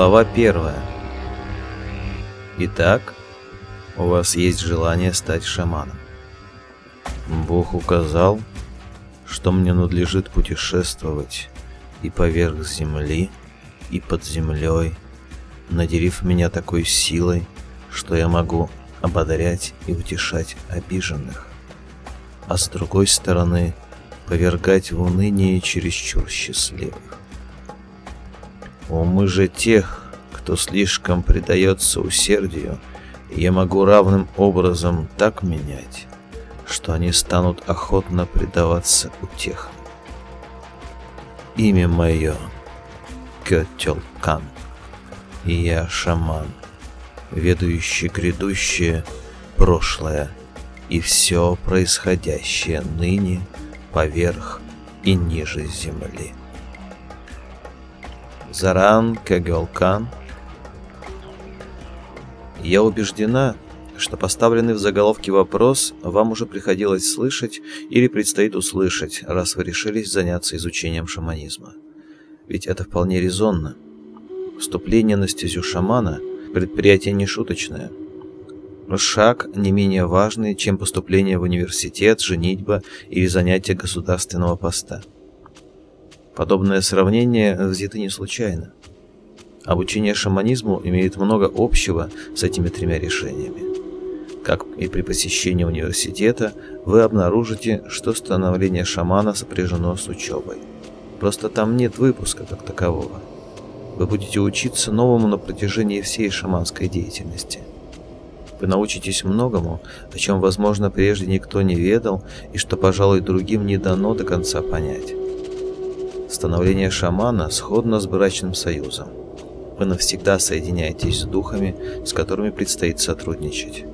Глава первая. Итак, у вас есть желание стать шаманом. Бог указал, что мне надлежит путешествовать и поверх земли, и под землей, надерив меня такой силой, что я могу ободрять и утешать обиженных, а с другой стороны, повергать в уныние чересчур счастливых мы же тех, кто слишком предается усердию, я могу равным образом так менять, что они станут охотно предаваться утехам. Имя мое — Кетелкан, и я шаман, ведущий грядущее, прошлое и все происходящее ныне поверх и ниже земли. Заран Кагелкан. Я убеждена, что поставленный в заголовке вопрос вам уже приходилось слышать или предстоит услышать, раз вы решились заняться изучением шаманизма. Ведь это вполне резонно. Вступление на стезю шамана – предприятие нешуточное. Шаг не менее важный, чем поступление в университет, женитьба или занятие государственного поста – Подобное сравнение взято не случайно. Обучение шаманизму имеет много общего с этими тремя решениями. Как и при посещении университета, вы обнаружите, что становление шамана сопряжено с учебой. Просто там нет выпуска как такового. Вы будете учиться новому на протяжении всей шаманской деятельности. Вы научитесь многому, о чем, возможно, прежде никто не ведал и что, пожалуй, другим не дано до конца понять. Становление шамана сходно с брачным союзом. Вы навсегда соединяетесь с духами, с которыми предстоит сотрудничать.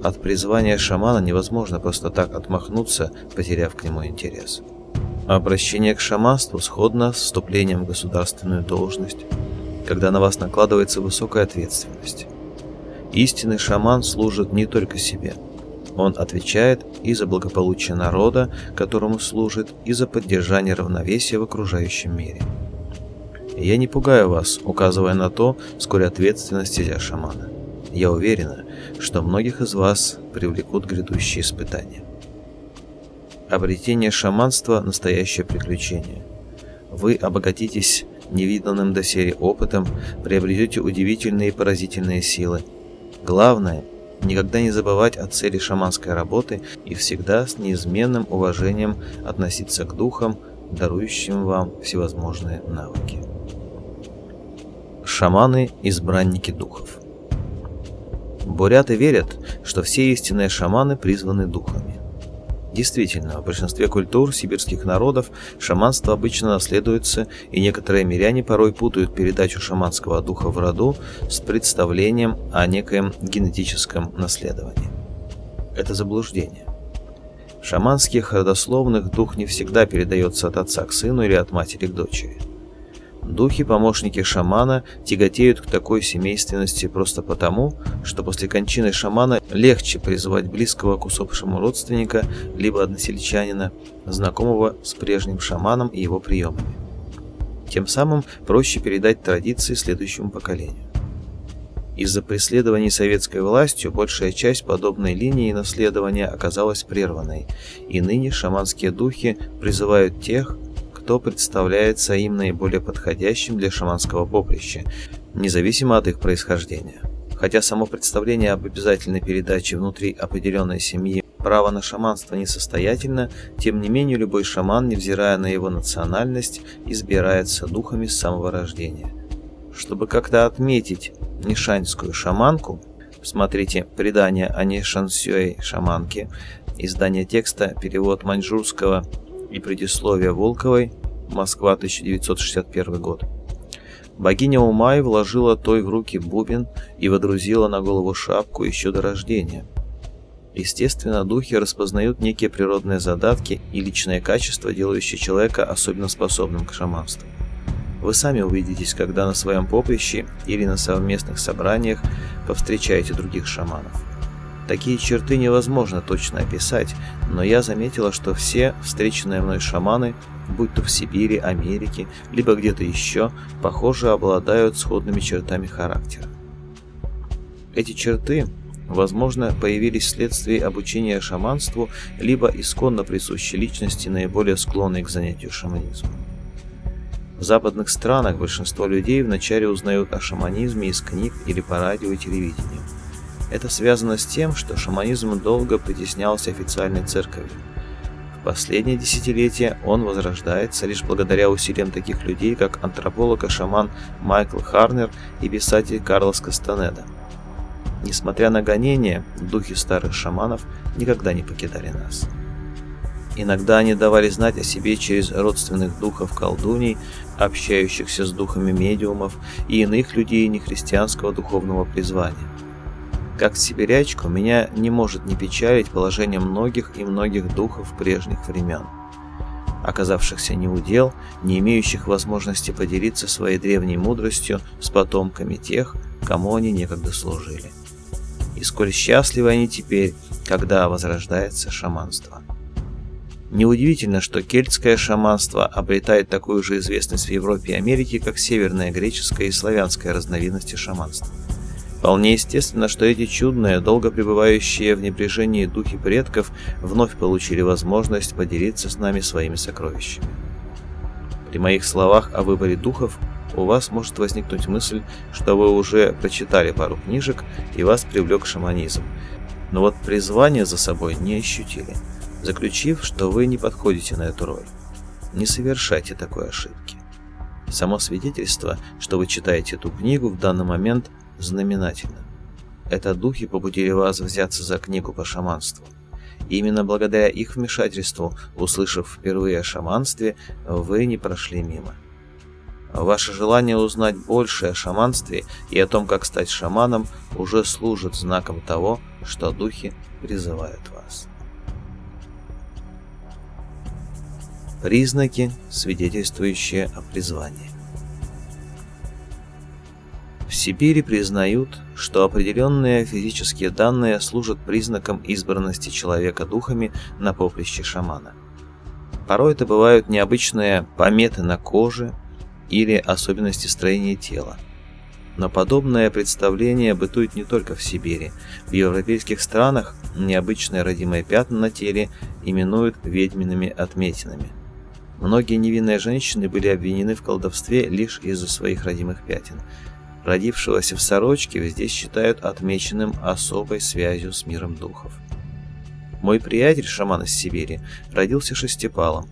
От призвания шамана невозможно просто так отмахнуться, потеряв к нему интерес. Обращение к шаманству сходно с вступлением в государственную должность, когда на вас накладывается высокая ответственность. Истинный шаман служит не только себе – он отвечает и за благополучие народа, которому служит, и за поддержание равновесия в окружающем мире. Я не пугаю вас, указывая на то, сколь ответственность я шамана. Я уверена, что многих из вас привлекут грядущие испытания. Обретение шаманства – настоящее приключение. Вы обогатитесь невиданным до доселе опытом, приобретете удивительные и поразительные силы. Главное – Никогда не забывать о цели шаманской работы и всегда с неизменным уважением относиться к духам, дарующим вам всевозможные навыки. Шаманы – избранники духов. Буряты верят, что все истинные шаманы призваны духами. Действительно, в большинстве культур сибирских народов шаманство обычно наследуется, и некоторые миряне порой путают передачу шаманского духа в роду с представлением о некоем генетическом наследовании. Это заблуждение. В шаманских родословных дух не всегда передается от отца к сыну или от матери к дочери – Духи помощники шамана тяготеют к такой семейственности просто потому, что после кончины шамана легче призвать близкого к усопшему родственника, либо односельчанина, знакомого с прежним шаманом и его приемами. Тем самым проще передать традиции следующему поколению. Из-за преследований советской властью большая часть подобной линии наследования оказалась прерванной, и ныне шаманские духи призывают тех, кто представляет им наиболее подходящим для шаманского поприща, независимо от их происхождения. Хотя само представление об обязательной передаче внутри определенной семьи права на шаманство несостоятельно, тем не менее любой шаман, невзирая на его национальность, избирается духами с самого рождения. Чтобы как-то отметить нишаньскую шаманку, смотрите «Предание о нишансёй шаманке», издание текста, перевод маньчжурского и предисловие Волковой «Москва, 1961 год». Богиня Умай вложила той в руки бубен и водрузила на голову шапку еще до рождения. Естественно, духи распознают некие природные задатки и личные качества, делающие человека особенно способным к шаманству. Вы сами увидитесь, когда на своем поприще или на совместных собраниях повстречаете других шаманов. Такие черты невозможно точно описать, но я заметила, что все встреченные мной шаманы, будь то в Сибири, Америке, либо где-то еще, похоже, обладают сходными чертами характера. Эти черты, возможно, появились вследствие обучения шаманству, либо исконно присущи личности, наиболее склонной к занятию шаманизмом. В западных странах большинство людей вначале узнают о шаманизме из книг или по радио и телевидению – это связано с тем, что шаманизм долго притеснялся официальной церковью. В последнее десятилетие он возрождается лишь благодаря усилиям таких людей, как антрополог и шаман Майкл Харнер и писатель Карлос Кастанеда. Несмотря на гонения, духи старых шаманов никогда не покидали нас. Иногда они давали знать о себе через родственных духов колдуней, общающихся с духами медиумов и иных людей нехристианского духовного призвания – как сибирячку, меня не может не печалить положение многих и многих духов прежних времен, оказавшихся неудел, не имеющих возможности поделиться своей древней мудростью с потомками тех, кому они некогда служили. И сколь счастливы они теперь, когда возрождается шаманство. Неудивительно, что кельтское шаманство обретает такую же известность в Европе и Америке, как северная греческое и славянское разновидности шаманства. Вполне естественно, что эти чудные, долго пребывающие в непряжении духи предков вновь получили возможность поделиться с нами своими сокровищами. При моих словах о выборе духов у вас может возникнуть мысль, что вы уже прочитали пару книжек и вас привлек шаманизм, но вот призвание за собой не ощутили, заключив, что вы не подходите на эту роль. Не совершайте такой ошибки. Само свидетельство, что вы читаете эту книгу, в данный момент знаменательным. Это духи побудили вас взяться за книгу по шаманству. Именно благодаря их вмешательству, услышав впервые о шаманстве, вы не прошли мимо. Ваше желание узнать больше о шаманстве и о том, как стать шаманом, уже служит знаком того, что духи призывают вас. Признаки, свидетельствующие о призвании. Сибири признают, что определенные физические данные служат признаком избранности человека духами на поприще шамана. Порой это бывают необычные пометы на коже или особенности строения тела. Но подобное представление бытует не только в Сибири. В европейских странах необычные родимые пятна на теле именуют ведьмиными отметинами. Многие невинные женщины были обвинены в колдовстве лишь из-за своих родимых пятен – родившегося в сорочке, здесь считают отмеченным особой связью с миром духов. Мой приятель, шаман из Сибири, родился шестипалом.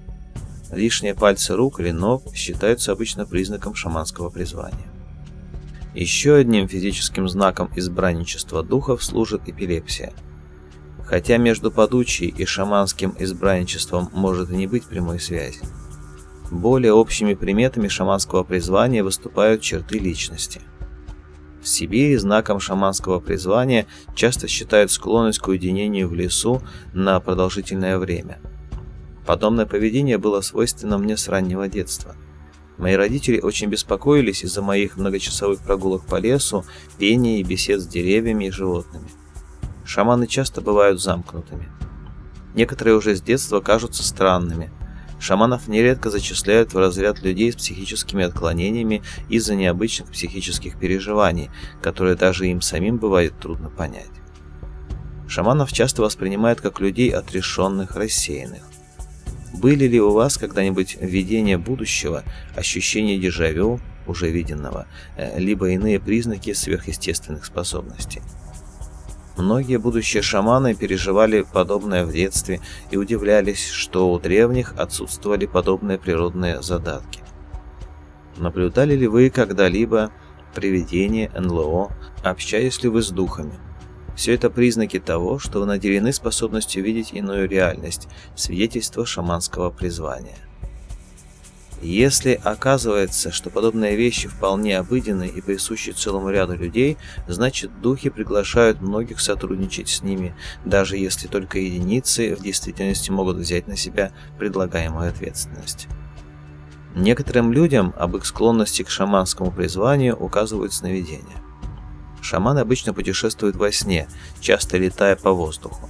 Лишние пальцы рук или ног считаются обычно признаком шаманского призвания. Еще одним физическим знаком избранничества духов служит эпилепсия. Хотя между подучей и шаманским избранничеством может и не быть прямой связи. Более общими приметами шаманского призвания выступают черты личности – в Сибири знаком шаманского призвания часто считают склонность к уединению в лесу на продолжительное время. Подобное поведение было свойственно мне с раннего детства. Мои родители очень беспокоились из-за моих многочасовых прогулок по лесу, пения и бесед с деревьями и животными. Шаманы часто бывают замкнутыми. Некоторые уже с детства кажутся странными – Шаманов нередко зачисляют в разряд людей с психическими отклонениями из-за необычных психических переживаний, которые даже им самим бывает трудно понять. Шаманов часто воспринимают как людей отрешенных, рассеянных. Были ли у вас когда-нибудь видение будущего, ощущение дежавю, уже виденного, либо иные признаки сверхъестественных способностей? Многие будущие шаманы переживали подобное в детстве и удивлялись, что у древних отсутствовали подобные природные задатки. Наблюдали ли вы когда-либо привидение, НЛО, общаясь ли вы с духами? Все это признаки того, что вы наделены способностью видеть иную реальность, свидетельство шаманского призвания. Если оказывается, что подобные вещи вполне обыденны и присущи целому ряду людей, значит духи приглашают многих сотрудничать с ними, даже если только единицы в действительности могут взять на себя предлагаемую ответственность. Некоторым людям об их склонности к шаманскому призванию указывают сновидения. Шаман обычно путешествует во сне, часто летая по воздуху.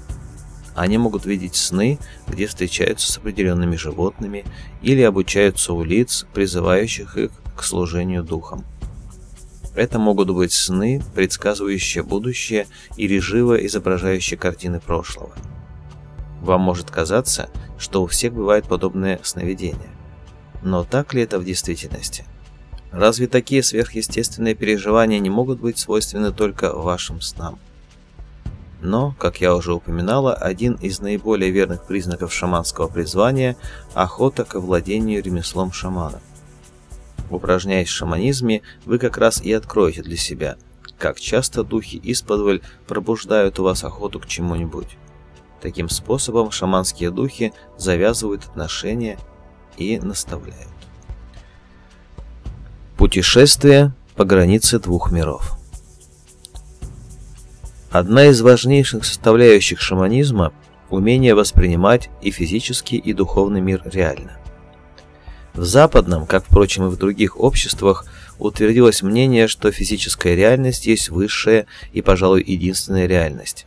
Они могут видеть сны, где встречаются с определенными животными или обучаются у лиц, призывающих их к служению духом. Это могут быть сны, предсказывающие будущее или живо изображающие картины прошлого. Вам может казаться, что у всех бывает подобное сновидение. Но так ли это в действительности? Разве такие сверхъестественные переживания не могут быть свойственны только вашим снам? Но, как я уже упоминала, один из наиболее верных признаков шаманского призвания – охота к владению ремеслом шамана. Упражняясь в шаманизме, вы как раз и откроете для себя, как часто духи исподволь пробуждают у вас охоту к чему-нибудь. Таким способом шаманские духи завязывают отношения и наставляют. Путешествие по границе двух миров – Одна из важнейших составляющих шаманизма – умение воспринимать и физический, и духовный мир реально. В западном, как, впрочем, и в других обществах, утвердилось мнение, что физическая реальность есть высшая и, пожалуй, единственная реальность.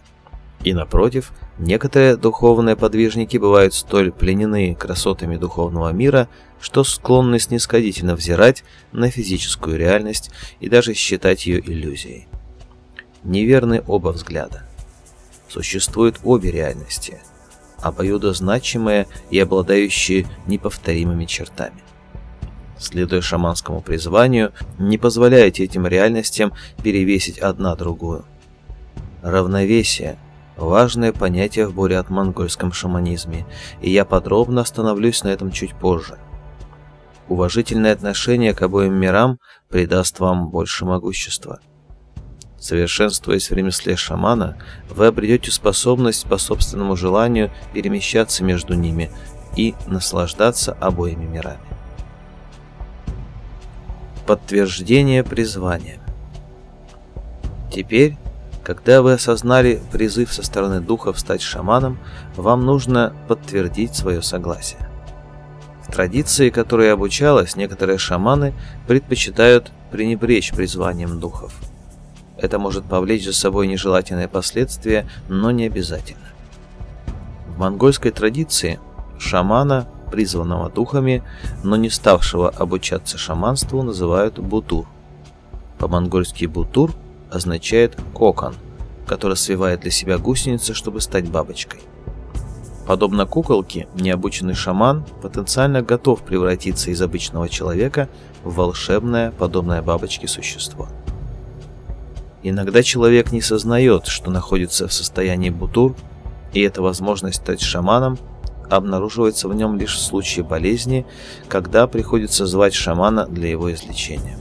И напротив, некоторые духовные подвижники бывают столь пленены красотами духовного мира, что склонны снисходительно взирать на физическую реальность и даже считать ее иллюзией неверны оба взгляда. Существуют обе реальности, обоюдо значимые и обладающие неповторимыми чертами. Следуя шаманскому призванию, не позволяйте этим реальностям перевесить одна другую. Равновесие – важное понятие в бурят-монгольском шаманизме, и я подробно остановлюсь на этом чуть позже – уважительное отношение к обоим мирам придаст вам больше могущества совершенствуясь в ремесле шамана, вы обретете способность по собственному желанию перемещаться между ними и наслаждаться обоими мирами. Подтверждение призвания. Теперь, когда вы осознали призыв со стороны духов стать шаманом, вам нужно подтвердить свое согласие. В традиции, которой обучалась, некоторые шаманы предпочитают пренебречь призванием духов – это может повлечь за собой нежелательные последствия, но не обязательно. В монгольской традиции шамана, призванного духами, но не ставшего обучаться шаманству, называют бутур. По-монгольски бутур означает кокон, который свивает для себя гусеницы, чтобы стать бабочкой. Подобно куколке, необученный шаман потенциально готов превратиться из обычного человека в волшебное, подобное бабочке существо – Иногда человек не сознает, что находится в состоянии бутур, и эта возможность стать шаманом обнаруживается в нем лишь в случае болезни, когда приходится звать шамана для его излечения.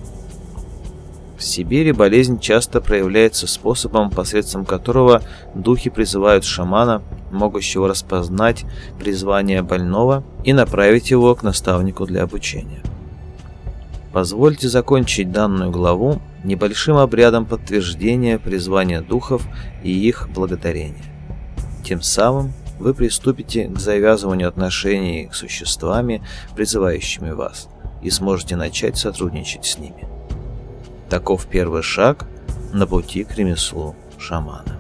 В Сибири болезнь часто проявляется способом, посредством которого духи призывают шамана, могущего распознать призвание больного и направить его к наставнику для обучения. Позвольте закончить данную главу небольшим обрядом подтверждения призвания духов и их благодарения. Тем самым вы приступите к завязыванию отношений с существами, призывающими вас, и сможете начать сотрудничать с ними. Таков первый шаг на пути к ремеслу шамана.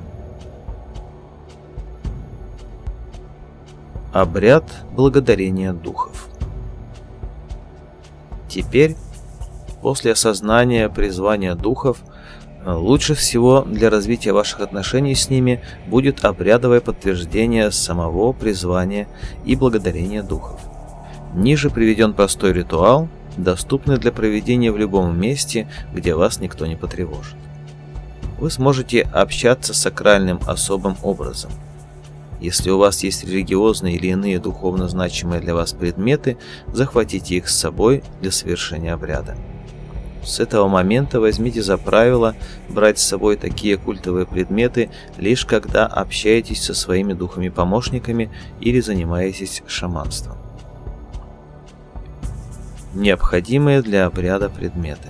Обряд благодарения духов. Теперь После осознания призвания духов э, лучше всего для развития ваших отношений с ними будет обрядовое подтверждение самого призвания и благодарения духов. Ниже приведен простой ритуал, доступный для проведения в любом месте, где вас никто не потревожит. Вы сможете общаться с сакральным особым образом – если у вас есть религиозные или иные духовно значимые для вас предметы, захватите их с собой для совершения обряда. С этого момента возьмите за правило брать с собой такие культовые предметы, лишь когда общаетесь со своими духами-помощниками или занимаетесь шаманством. Необходимые для обряда предметы.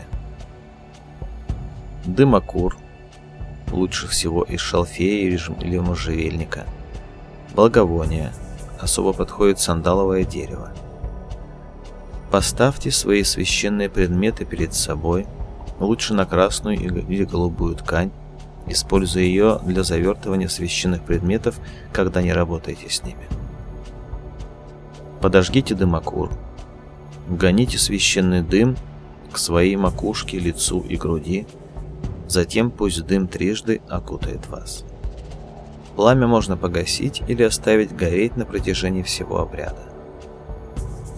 Дымокур, лучше всего из шалфея или можжевельника – Благовония, особо подходит сандаловое дерево. Поставьте свои священные предметы перед собой, лучше на красную или голубую ткань, используя ее для завертывания священных предметов, когда не работаете с ними. Подожгите дымокур. Гоните священный дым к своей макушке, лицу и груди, затем пусть дым трижды окутает вас. Пламя можно погасить или оставить гореть на протяжении всего обряда.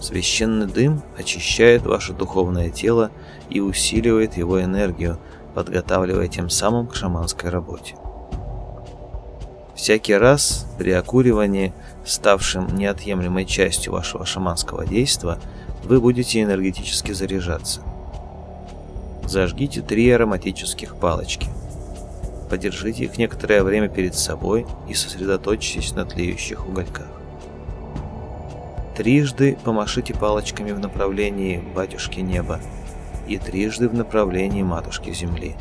Священный дым очищает ваше духовное тело и усиливает его энергию, подготавливая тем самым к шаманской работе. Всякий раз при окуривании, ставшим неотъемлемой частью вашего шаманского действия, вы будете энергетически заряжаться. Зажгите три ароматических палочки – подержите их некоторое время перед собой и сосредоточьтесь на тлеющих угольках. Трижды помашите палочками в направлении батюшки неба и трижды в направлении матушки земли.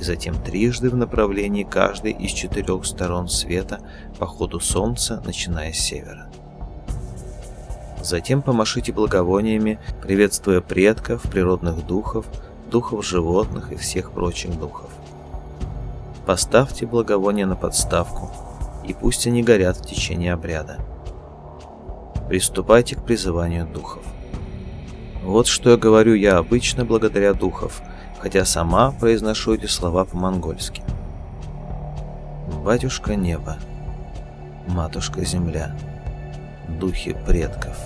И затем трижды в направлении каждой из четырех сторон света по ходу солнца, начиная с севера. Затем помашите благовониями, приветствуя предков, природных духов, духов животных и всех прочих духов – Поставьте благовоние на подставку, и пусть они горят в течение обряда. Приступайте к призыванию духов. Вот что я говорю я обычно благодаря духов, хотя сама произношу эти слова по-монгольски. Батюшка небо, матушка земля, духи предков,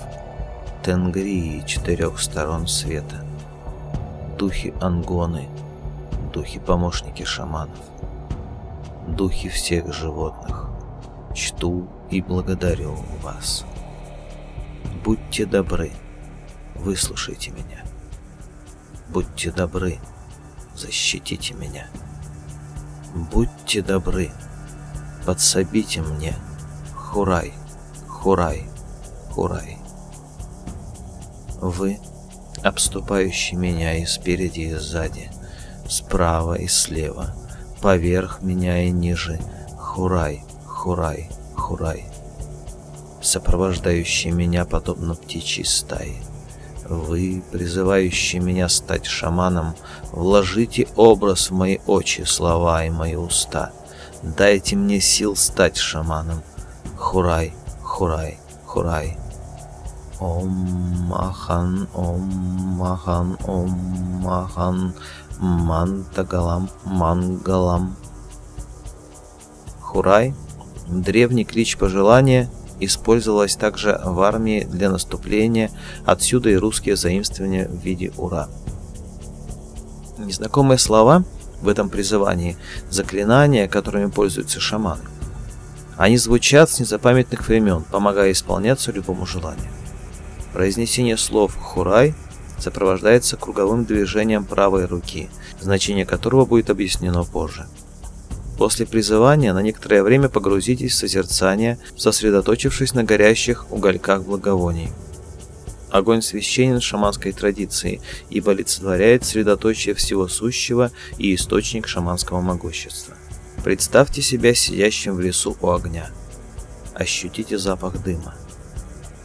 тенгрии четырех сторон света, духи ангоны, духи помощники шаманов – духи всех животных. Чту и благодарю вас. Будьте добры, выслушайте меня. Будьте добры, защитите меня. Будьте добры, подсобите мне. Хурай, хурай, хурай. Вы, обступающие меня и спереди, и сзади, справа и слева – поверх меня и ниже. Хурай, хурай, хурай. Сопровождающий меня подобно птичьей стае. Вы, призывающие меня стать шаманом, вложите образ в мои очи, слова и мои уста. Дайте мне сил стать шаманом. Хурай, хурай, хурай. Ом махан, ом махан, ом махан мантагалам мангалам. Хурай, древний клич пожелания, использовалась также в армии для наступления, отсюда и русские заимствования в виде «Ура». Незнакомые слова в этом призывании – заклинания, которыми пользуются шаманы. Они звучат с незапамятных времен, помогая исполняться любому желанию. Произнесение слов «Хурай» сопровождается круговым движением правой руки, значение которого будет объяснено позже. После призывания на некоторое время погрузитесь в созерцание, сосредоточившись на горящих угольках благовоний. Огонь священен шаманской традиции, ибо олицетворяет средоточие всего сущего и источник шаманского могущества. Представьте себя сидящим в лесу у огня. Ощутите запах дыма.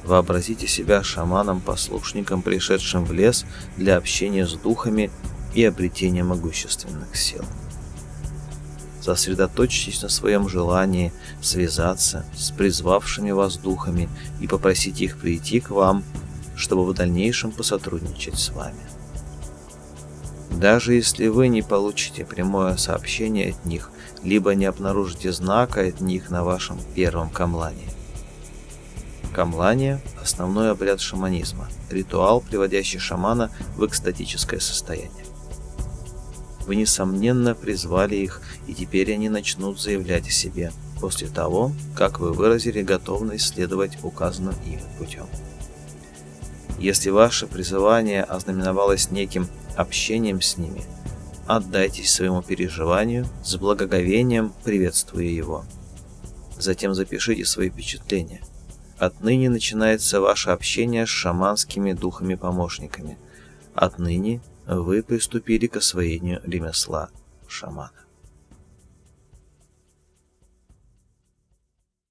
Вообразите себя шаманом-послушником, пришедшим в лес для общения с духами и обретения могущественных сил. Сосредоточьтесь на своем желании связаться с призвавшими вас духами и попросить их прийти к вам, чтобы в дальнейшем посотрудничать с вами. Даже если вы не получите прямое сообщение от них, либо не обнаружите знака от них на вашем первом камлании, Камлания – основной обряд шаманизма, ритуал, приводящий шамана в экстатическое состояние. Вы, несомненно, призвали их, и теперь они начнут заявлять о себе после того, как вы выразили готовность следовать указанным им путем. Если ваше призывание ознаменовалось неким общением с ними, отдайтесь своему переживанию с благоговением, приветствуя его. Затем запишите свои впечатления – Отныне начинается ваше общение с шаманскими духами-помощниками. Отныне вы приступили к освоению ремесла шамана.